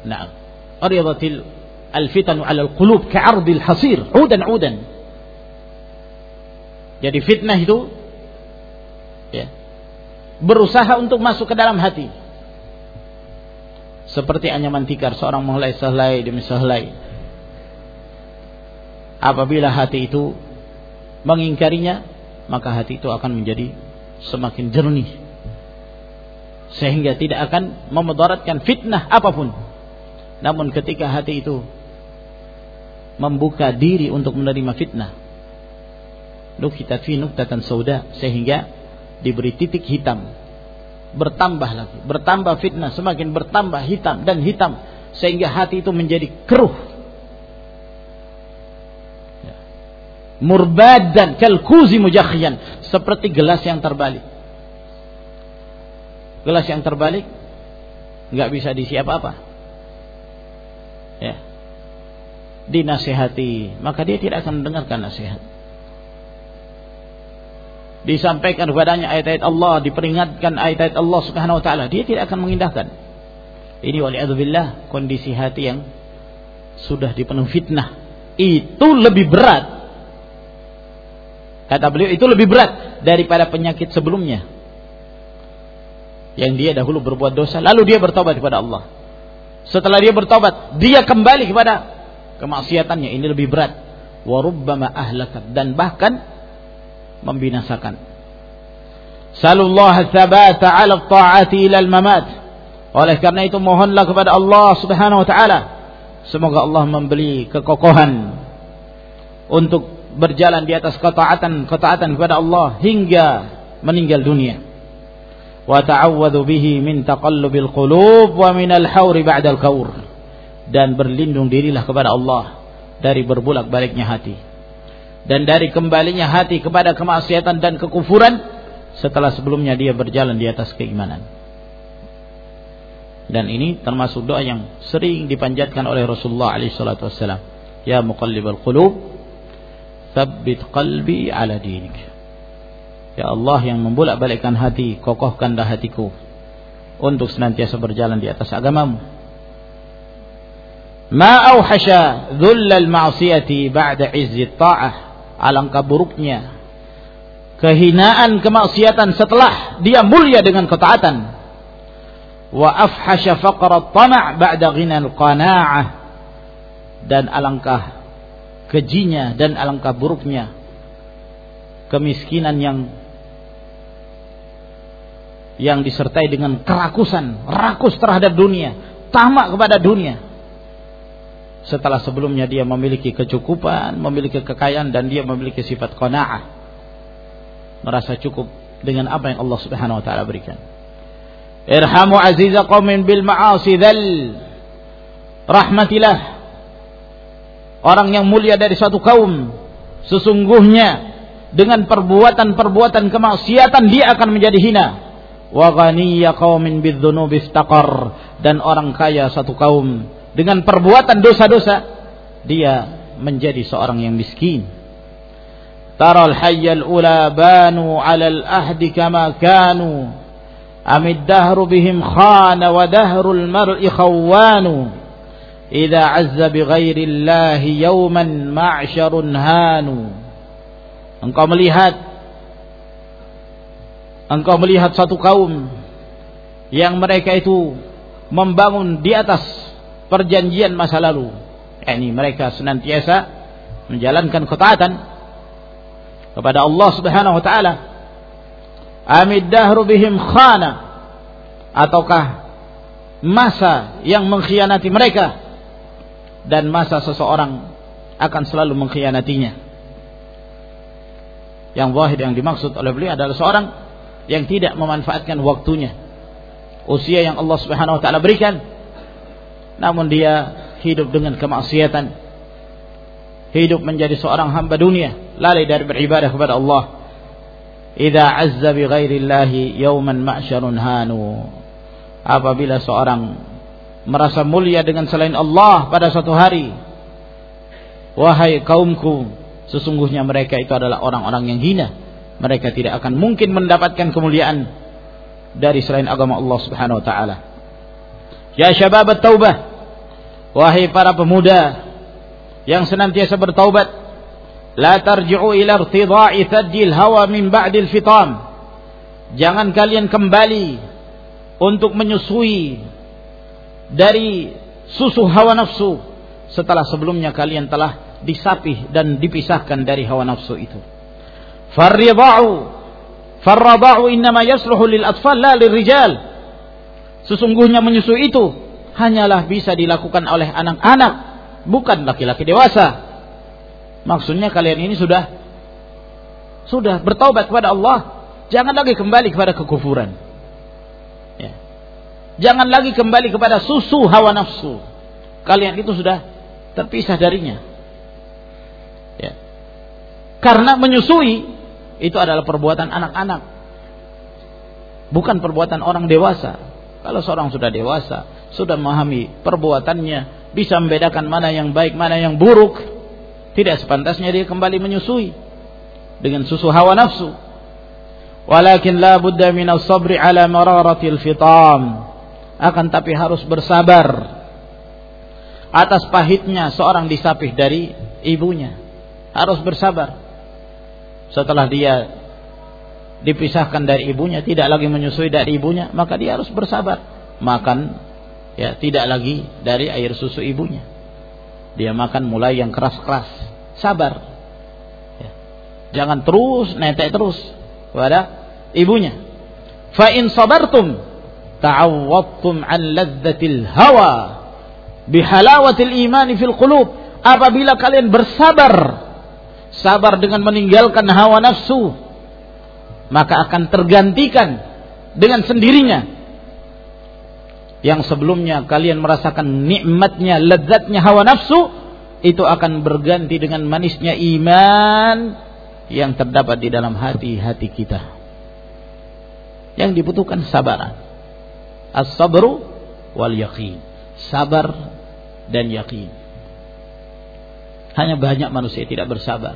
na'am. Uridatil Al-fitanu 'alal qulub ka'ardil hasir, udan udan. Jadi fitnah itu ya, berusaha untuk masuk ke dalam hati. Seperti anyaman tikar seorang menghelai sehelai demi sehelai. Apabila hati itu mengingkarinya, maka hati itu akan menjadi semakin jernih. Sehingga tidak akan memudaratkan fitnah apa pun. Namun ketika hati itu membuka diri untuk menerima fitnah, kita fi nuktatan sauda sehingga diberi titik hitam. Bertambah lagi, bertambah fitnah, semakin bertambah hitam dan hitam sehingga hati itu menjadi keruh. Ya. Murbad dan kalkuzi mujakhiyan seperti gelas yang terbalik gelas yang terbalik nggak bisa diisi apa-apa. ya dinasihati maka dia tidak akan mendengarkan nasihat. Disampaikan kepadanya ayat-ayat Allah diperingatkan ayat-ayat Allah Subhanahu wa taala dia tidak akan mengindahkan. Ini wali'adzubillah kondisi hati yang sudah dipenuhi fitnah itu lebih berat. Kata beliau itu lebih berat daripada penyakit sebelumnya. Yang dia dahulu berbuat dosa lalu dia bertobat kepada Allah. Setelah dia bertobat dia kembali kepada kemaksiatannya ini lebih berat. Warubbama ahlakat dan bahkan membinasakan. Sallallahu tsabata 'ala ta'ati ila al-mamat oleh karena itu mohonlah kepada Allah Subhanahu wa taala. Semoga Allah memberi kekokohan untuk berjalan di atas ketaatan ketaatan kepada Allah hingga meninggal dunia. Wa ta'awwadhu bihi min taqallubil qulub wa min al-hawri ba'da al-kawr dan berlindung dirilah kepada Allah dari berbulak-baliknya hati dan dari kembalinya hati kepada kemaksiatan dan kekufuran setelah sebelumnya dia berjalan di atas keimanan. Dan ini termasuk doa yang sering dipanjatkan oleh Rasulullah alaihi salatu wasallam. Ya muqallibal qulub, tsabbit qalbi ala dinik. Ya Allah yang membulak-balikkan hati, kokohkanlah hatiku untuk senantiasa berjalan di atas agamamu Ma auhasha dhullal ma'siyati ba'da izzi ta'ah. Alangkah buruknya kehinaan kemaksiatan setelah dia mulia dengan ketaatan. Wa afhasha faqra tama' ba'da ghinal qana'ah. Dan alangkah kejinya dan alangkah buruknya kemiskinan yang yang disertai dengan kerakusan, rakus terhadap dunia, tamak kepada dunia setelah sebelumnya dia memiliki kecukupan, memiliki kekayaan dan dia memiliki sifat qanaah. Merasa cukup dengan apa yang Allah Subhanahu wa taala berikan. Irhamu aziza qaumin bil ma'asi dzal. Orang yang mulia dari suatu kaum sesungguhnya dengan perbuatan-perbuatan kemaksiatan dia akan menjadi hina wa ghaniyya qaumin bidzunubi istaqar dan orang kaya satu kaum dengan perbuatan dosa-dosa dia menjadi seorang yang miskin. Taral hayyal ula banu 'ala al-ahdi kama kanu. Amid dahru bihim khana wa dahrul mar'i khawanu idza 'azza bighairi Allah yawman ma'syarun hanu. Engkau melihat engkau melihat satu kaum yang mereka itu membangun di atas perjanjian masa lalu. Yani mereka senantiasa menjalankan ketaatan kepada Allah Subhanahu wa taala. Amid bihim khana ataukah masa yang mengkhianati mereka dan masa seseorang akan selalu mengkhianatinya. Yang wahid yang dimaksud oleh beliau adalah seorang yang tidak memanfaatkan waktunya. Usia yang Allah Subhanahu wa taala berikan namun dia hidup dengan kemaksiatan. Hidup menjadi seorang hamba dunia. Lalai dari beribadah kepada Allah. Idza azza bi ghairillahi yawman ma'syarun hanu. Apabila seorang merasa mulia dengan selain Allah pada suatu hari. Wahai kaumku sesungguhnya mereka itu adalah orang-orang yang hina. Mereka tidak akan mungkin mendapatkan kemuliaan dari selain agama Allah Subhanahu wa taala. Ya syabab at-taubah Wahai para pemuda yang senantiasa bertaubat, la tarji'u ila irtidha'i thadjil hawa min ba'dil fitam. Jangan kalian kembali untuk menyusui dari susu hawa nafsu setelah sebelumnya kalian telah disapih dan dipisahkan dari hawa nafsu itu. Farridha'u farradha'u innama yasluhu lil atfal la lirrijal. Sesungguhnya menyusui itu hanyalah bisa dilakukan oleh anak-anak, bukan laki-laki dewasa. Maksudnya kalian ini sudah sudah bertaubat kepada Allah, jangan lagi kembali kepada kekufuran. Ya. Jangan lagi kembali kepada susu hawa nafsu. Kalian itu sudah terpisah darinya. Ya. Karena menyusui itu adalah perbuatan anak-anak. Bukan perbuatan orang dewasa. Kalau seorang sudah dewasa, sudah memahami perbuatannya, bisa membedakan mana yang baik, mana yang buruk, tidak sepantasnya dia kembali menyusui dengan susu hawa nafsu. Walakin la budda min sabri ala mararatil fitam. Akan tapi harus bersabar atas pahitnya seorang disapih dari ibunya. Harus bersabar. Setelah dia dipisahkan dari ibunya, tidak lagi menyusui dari ibunya, maka dia harus bersabar. Makan ya tidak lagi dari air susu ibunya. Dia makan mulai yang keras-keras. Sabar. Ya. Jangan terus netek terus kepada ibunya. Fa in sabartum ta'awwadtum an ladzatil hawa bihalawatil imani fil qulub apabila kalian bersabar sabar dengan meninggalkan hawa nafsu maka akan tergantikan dengan sendirinya yang sebelumnya kalian merasakan nikmatnya lezatnya hawa nafsu itu akan berganti dengan manisnya iman yang terdapat di dalam hati-hati kita. Yang dibutuhkan sabaran. As-sabru wal yaqin. Sabar dan yakin. Hanya banyak manusia tidak bersabar.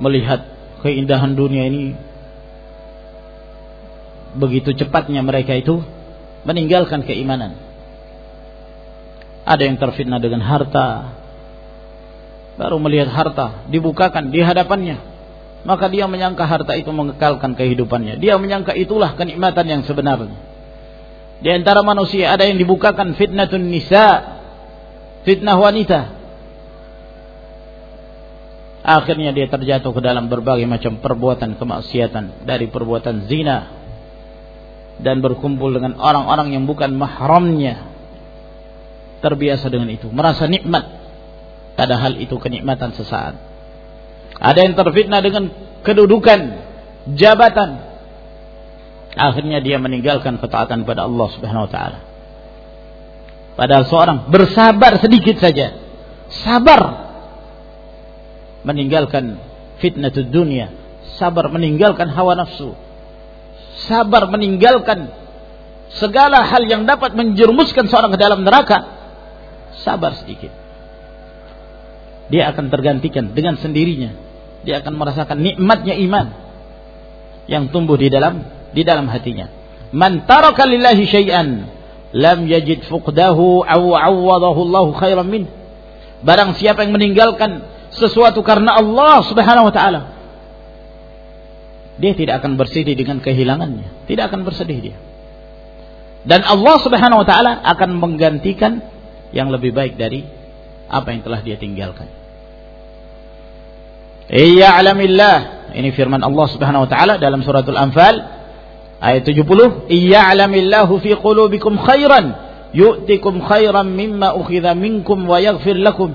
Melihat keindahan dunia ini begitu cepatnya mereka itu meninggalkan keimanan. Ada yang terfitnah dengan harta, baru melihat harta dibukakan di hadapannya, maka dia menyangka harta itu mengekalkan kehidupannya. Dia menyangka itulah kenikmatan yang sebenarnya. Di antara manusia ada yang dibukakan fitnatun nisa, fitnah wanita. Akhirnya dia terjatuh ke dalam berbagai macam perbuatan kemaksiatan dari perbuatan zina dan berkumpul dengan orang-orang yang bukan mahramnya. Terbiasa dengan itu, merasa nikmat padahal itu kenikmatan sesaat. Ada yang terfitnah dengan kedudukan, jabatan. Akhirnya dia meninggalkan ketaatan pada Allah Subhanahu wa taala. Padahal seorang bersabar sedikit saja. Sabar. Meninggalkan fitnah dunia. Sabar meninggalkan hawa nafsu. Sabar meninggalkan segala hal yang dapat menjerumuskan seorang ke dalam neraka. Sabar sedikit. Dia akan tergantikan dengan sendirinya. Dia akan merasakan nikmatnya iman yang tumbuh di dalam di dalam hatinya. Man taraka lillahi syai'an lam yajid fuqdahu aw awwadahu Allah khairan min. Barang siapa yang meninggalkan sesuatu karena Allah Subhanahu wa taala, dia tidak akan bersedih dengan kehilangannya, tidak akan bersedih dia. Dan Allah Subhanahu wa taala akan menggantikan yang lebih baik dari apa yang telah dia tinggalkan. Iya alamillah. Ini firman Allah Subhanahu wa taala dalam suratul Anfal Ayat 70, "Iya'lamillahu fi qulubikum khairan yu'tikum khairan mimma ukhidha minkum wa yaghfir lakum."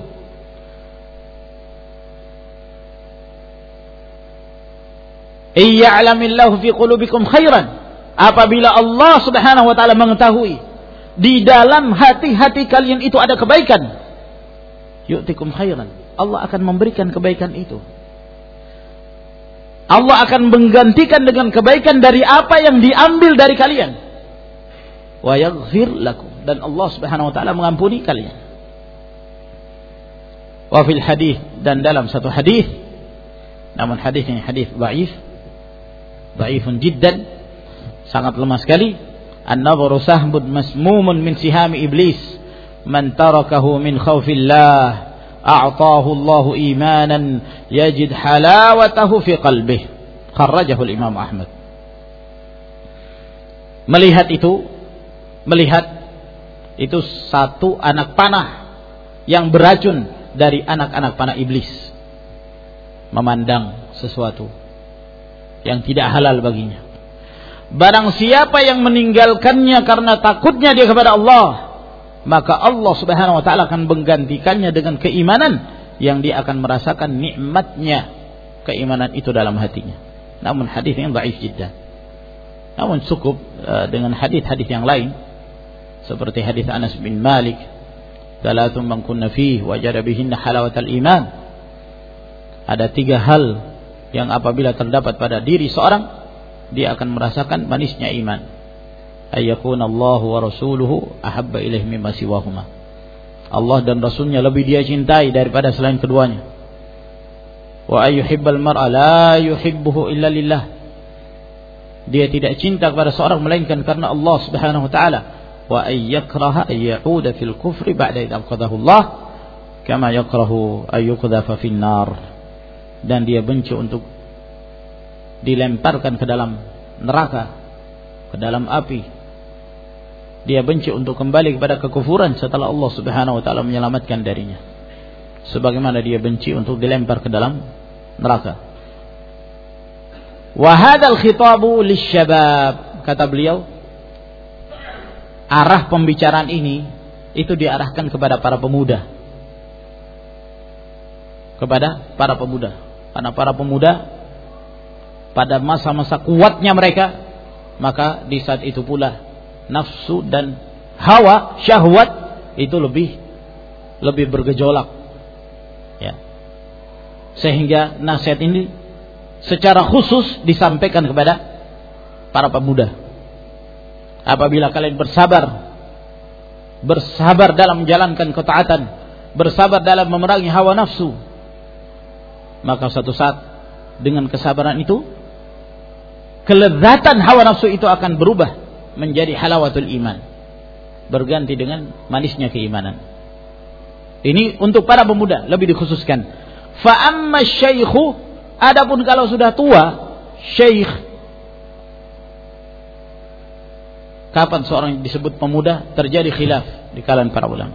Iya'lamillahu fi qulubikum khairan. Apabila Allah Subhanahu wa taala mengetahui di dalam hati-hati kalian itu ada kebaikan, yu'tikum khairan. Allah akan memberikan kebaikan itu. Allah akan menggantikan dengan kebaikan dari apa yang diambil dari kalian. Wa yaghfir lakum dan Allah Subhanahu wa taala mengampuni kalian. Wa fil hadis dan dalam satu hadis namun hadis ini hadis dhaif dhaifun jiddan. Sangat lemah sekali. An-nadharu sahbun masmumun min sihami iblis. Man tarakahu min khaufillah a'tahu Allahu imanan yajid halawatahu fi qalbih. Kharrajahu Imam Ahmad. Melihat itu melihat itu satu anak panah yang beracun dari anak-anak panah iblis memandang sesuatu yang tidak halal baginya barang siapa yang meninggalkannya karena takutnya dia kepada Allah maka Allah Subhanahu wa taala akan menggantikannya dengan keimanan yang dia akan merasakan nikmatnya keimanan itu dalam hatinya. Namun hadis yang dhaif jiddan. Namun cukup uh, dengan hadis-hadis yang lain seperti hadis Anas bin Malik, "Salatun man kunna fihi wajada bihinna halawatal iman." Ada tiga hal yang apabila terdapat pada diri seorang dia akan merasakan manisnya iman ayyakun Allah wa rasuluhu ahabba ilaih mimma siwahuma Allah dan Rasulnya lebih dia cintai daripada selain keduanya. Wa ayyuhibbal mar'a la yuhibbuhu illa lillah. Dia tidak cinta kepada seorang melainkan karena Allah Subhanahu wa taala. Wa ayyakraha ayyauda fil kufri ba'da idh Allah kama yakrahu ayyuqdhafa fin nar. Dan dia benci untuk dilemparkan ke dalam neraka, ke dalam api dia benci untuk kembali kepada kekufuran setelah Allah Subhanahu wa taala menyelamatkan darinya. Sebagaimana dia benci untuk dilempar ke dalam neraka. Wa hadzal khitabu lisyabab kata beliau arah pembicaraan ini itu diarahkan kepada para pemuda. Kepada para pemuda. Karena para pemuda pada masa-masa kuatnya mereka maka di saat itu pula nafsu dan hawa syahwat itu lebih lebih bergejolak. Ya. Sehingga nasihat ini secara khusus disampaikan kepada para pemuda. Apabila kalian bersabar bersabar dalam menjalankan ketaatan bersabar dalam memerangi hawa nafsu maka suatu saat dengan kesabaran itu kelezatan hawa nafsu itu akan berubah menjadi halawatul iman. Berganti dengan manisnya keimanan. Ini untuk para pemuda lebih dikhususkan. Fa amma syaikhu adapun kalau sudah tua, syekh kapan seorang disebut pemuda terjadi khilaf di kalangan para ulama.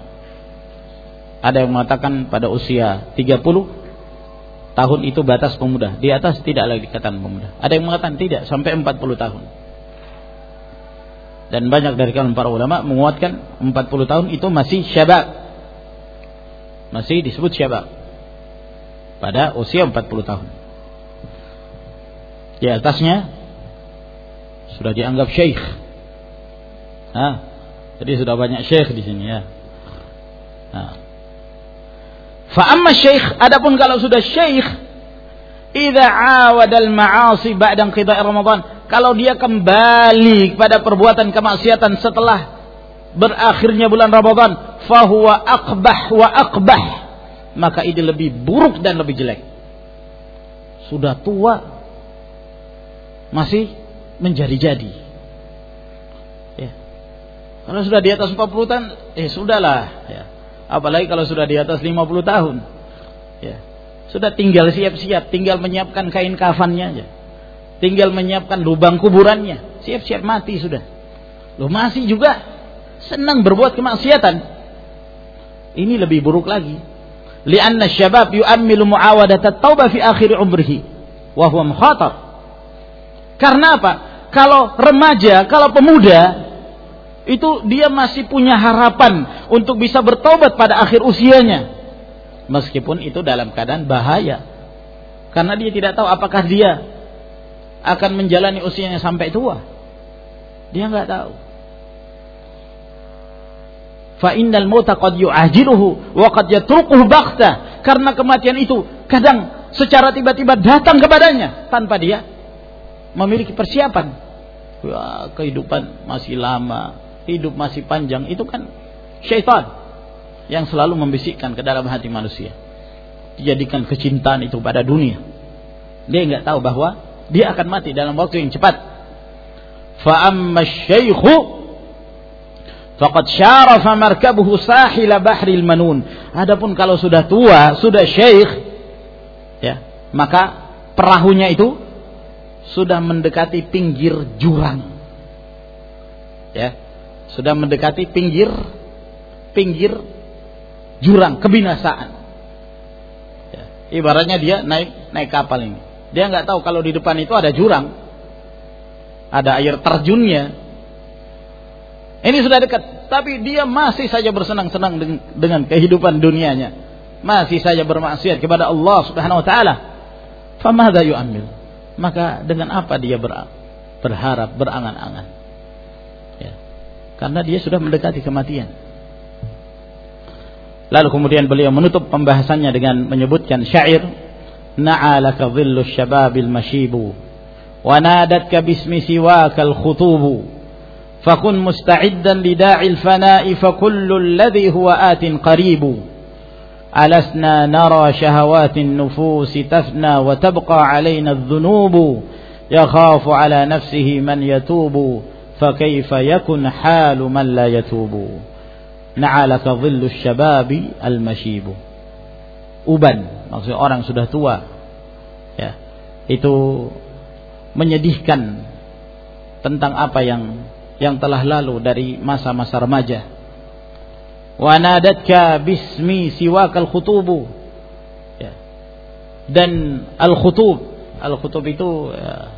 Ada yang mengatakan pada usia 30 tahun itu batas pemuda. Di atas tidak lagi dikatakan pemuda. Ada yang mengatakan tidak sampai 40 tahun. Dan banyak dari kalangan para ulama menguatkan 40 tahun itu masih syabab masih disebut syabab pada usia 40 tahun. Di atasnya sudah dianggap syekh. Jadi sudah banyak syekh di sini ya. Nah. Fa amma syekh adapun kalau sudah syekh idza awada al-ma'asi ba'da inqida'i Ramadan kalau dia kembali kepada perbuatan kemaksiatan setelah berakhirnya bulan Ramadan, fahuwa akbah wa akbah. Maka ini lebih buruk dan lebih jelek. Sudah tua masih menjadi-jadi. Ya. Kalau sudah di atas 40 tahun, eh sudahlah ya. Apalagi kalau sudah di atas 50 tahun. Ya. Sudah tinggal siap-siap, tinggal menyiapkan kain kafannya aja tinggal menyiapkan lubang kuburannya, siap-siap mati sudah. Lo masih juga senang berbuat kemaksiatan. Ini lebih buruk lagi. Lianna syabab yu'ammilu muawadat at-taubah fi akhir umrihi wa huwa mukhatar. Karena apa? Kalau remaja, kalau pemuda itu dia masih punya harapan untuk bisa bertobat pada akhir usianya. Meskipun itu dalam keadaan bahaya. Karena dia tidak tahu apakah dia akan menjalani usianya sampai tua. Dia nggak tahu. Fa innal mauta qad yu'ajiluhu wa qad yatrukuhu baghta. Karena kematian itu kadang secara tiba-tiba datang kepadanya tanpa dia memiliki persiapan. Wah, kehidupan masih lama, hidup masih panjang itu kan syaitan yang selalu membisikkan ke dalam hati manusia. Dijadikan kecintaan itu pada dunia. Dia nggak tahu bahwa dia akan mati dalam waktu yang cepat. Fa amma syaikhu faqad syarafa markabuhu sahila bahril manun. Adapun kalau sudah tua, sudah syekh ya, maka perahunya itu sudah mendekati pinggir jurang. Ya. Sudah mendekati pinggir pinggir jurang kebinasaan. Ya. Ibaratnya dia naik naik kapal ini dia nggak tahu kalau di depan itu ada jurang. Ada air terjunnya. Ini sudah dekat, tapi dia masih saja bersenang-senang dengan kehidupan dunianya. Masih saja bermaksiat kepada Allah Subhanahu wa taala. Famadha yu'amil? Maka dengan apa dia berharap, berangan-angan? karena dia sudah mendekati kematian. Lalu kemudian beliau menutup pembahasannya dengan menyebutkan syair Na'alaka dhillu syababil mashibu wa nadatka bismi siwakal khutubu fakun musta'iddan lida'il fana'i fakullu alladhi huwa atin qaribu alasna nara shahawatin nufusi tafna wa tabqa وتبقى adh-dhunubu yakhafu ala nafsihi man yatubu فكيف يكن حال من لا يتوب نعلك ظل الشباب المشيب uban maksudnya orang sudah tua ya itu menyedihkan tentang apa yang yang telah lalu dari masa-masa remaja. Wa nadatka bismi siwakal khutubu. Ya. Dan al-khutub, al-khutub itu ya,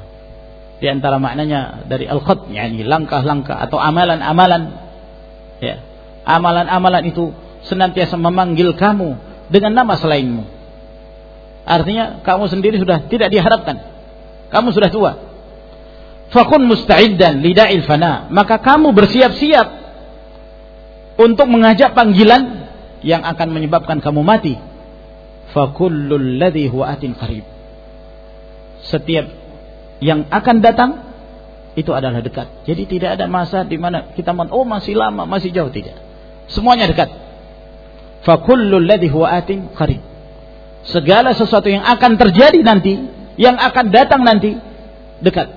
di antara maknanya dari al-khat, yakni langkah-langkah atau amalan-amalan ya. Amalan-amalan itu senantiasa memanggil kamu dengan nama selainmu. Artinya kamu sendiri sudah tidak diharapkan. Kamu sudah tua fakun musta'iddan lida'il fana maka kamu bersiap-siap untuk mengajak panggilan yang akan menyebabkan kamu mati fakullul ladhi huwa atin qarib setiap yang akan datang itu adalah dekat. Jadi tidak ada masa di mana kita oh masih lama masih jauh. Tidak. Semuanya dekat. Fakullul ladhi huwa atin qarib. Segala sesuatu yang akan terjadi nanti yang akan datang nanti dekat.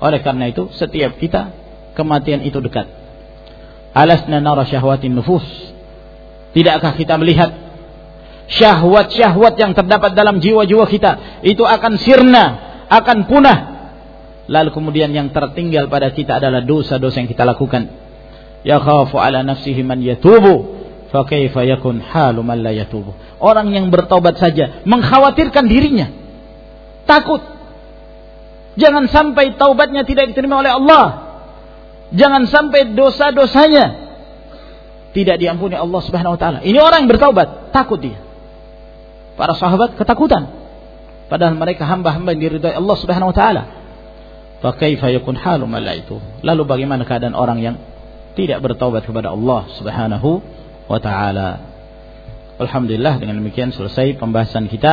Oleh karena itu setiap kita kematian itu dekat. Alasna nara syahwatin nufus. Tidakkah kita melihat syahwat-syahwat yang terdapat dalam jiwa-jiwa kita itu akan sirna, akan punah. Lalu kemudian yang tertinggal pada kita adalah dosa-dosa yang kita lakukan. Ya khafu ala nafsihi man yatubu fa kaifa yakun halu man la yatubu. Orang yang bertobat saja mengkhawatirkan dirinya. Takut Jangan sampai taubatnya tidak diterima oleh Allah. Jangan sampai dosa-dosanya tidak diampuni Allah Subhanahu wa taala. Ini orang yang bertaubat, takut dia. Para sahabat ketakutan. Padahal mereka hamba-hamba yang diridhai Allah Subhanahu wa taala. Fa kaifa yakun halu itu? Lalu bagaimana keadaan orang yang tidak bertaubat kepada Allah Subhanahu wa taala? Alhamdulillah dengan demikian selesai pembahasan kita.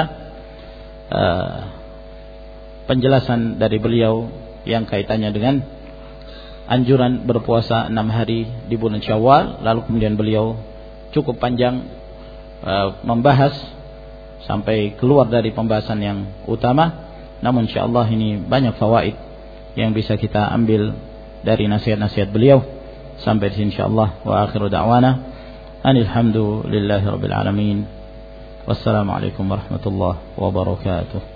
Uh, penjelasan dari beliau yang kaitannya dengan anjuran berpuasa enam hari di bulan Syawal lalu kemudian beliau cukup panjang uh, membahas sampai keluar dari pembahasan yang utama. Namun insyaallah ini banyak fawaid yang bisa kita ambil dari nasihat-nasihat beliau. Sampai di sini insyaallah. Wa akhiru da'wana. Alhamdulillahi rabbil alamin. Wassalamualaikum warahmatullahi wabarakatuh